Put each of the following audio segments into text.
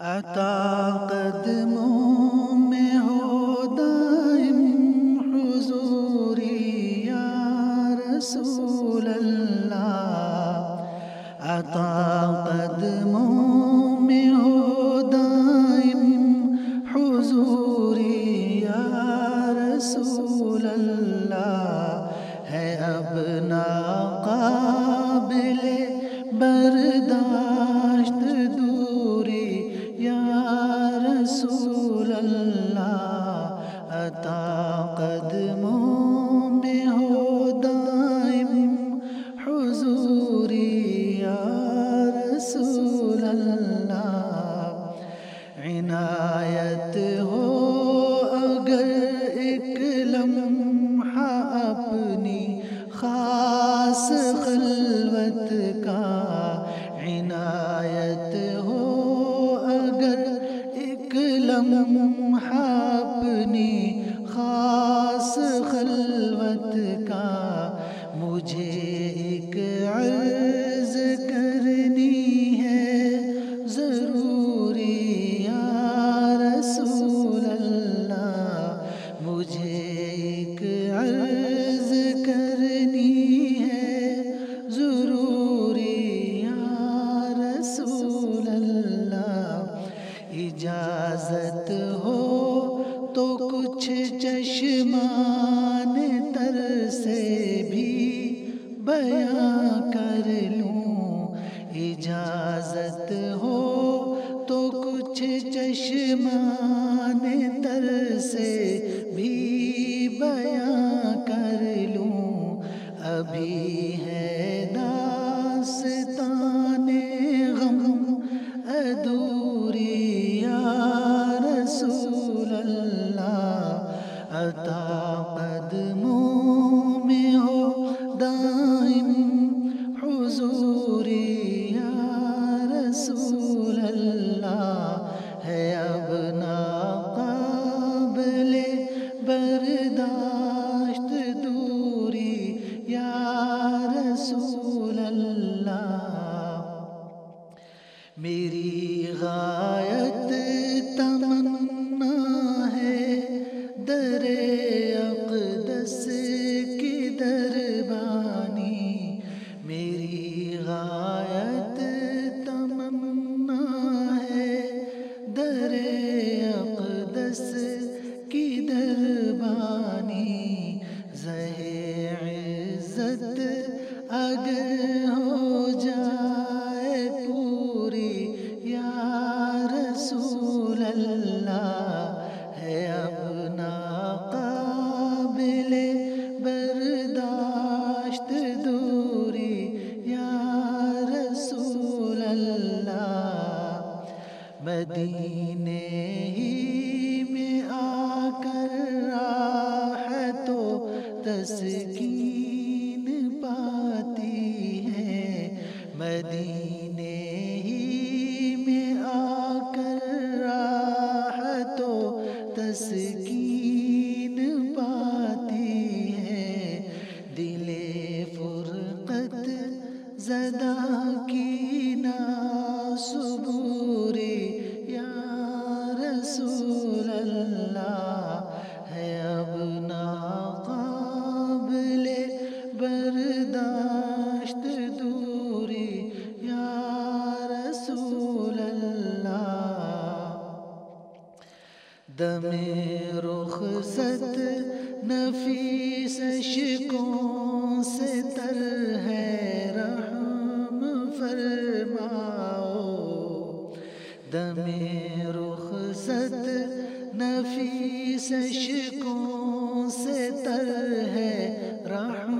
عطا قدموں میں ہو دائم حضوری یا رسول اللہ۔ عطا قدموں میں ہو دائم حضوری یا رسول اللہ۔ ہے اب ناقابل برداشت۔ عنایت ہو اگر ایک لمحہ اپنی خاص خلوت کا عنایت ہو اگر ایک لمحہ اجازت ہو تو کچھ چشمان تر سے بھی بیاں کر لوں۔ عطا قدموں میں ہو، دائم حضوری یا رسول اللہ ہے، اب ناقابل برداشت دوری یا رسول اللہ۔ میری اقدس کی دربانی، میری غایت تمنا ہے۔ در اقدس کی دربانی زہ عزت اگر ہو جائے مدینے ہی میں آ کر راحت و تسکین پاتی ہے۔ مدینے ہی میں آ کر راحت و تسکین پاتی ہے۔ دل فرقت زدہ کی ناسبوری برداشت دوری یا رسول اللہ دم رخصت نفیس شکوں سے تر ہے رحم فرماؤ. دم رخصت نفیس شکوں سے تر ہے رحم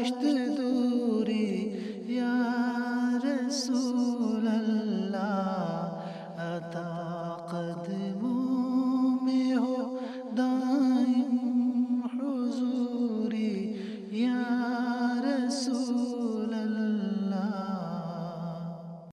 açtı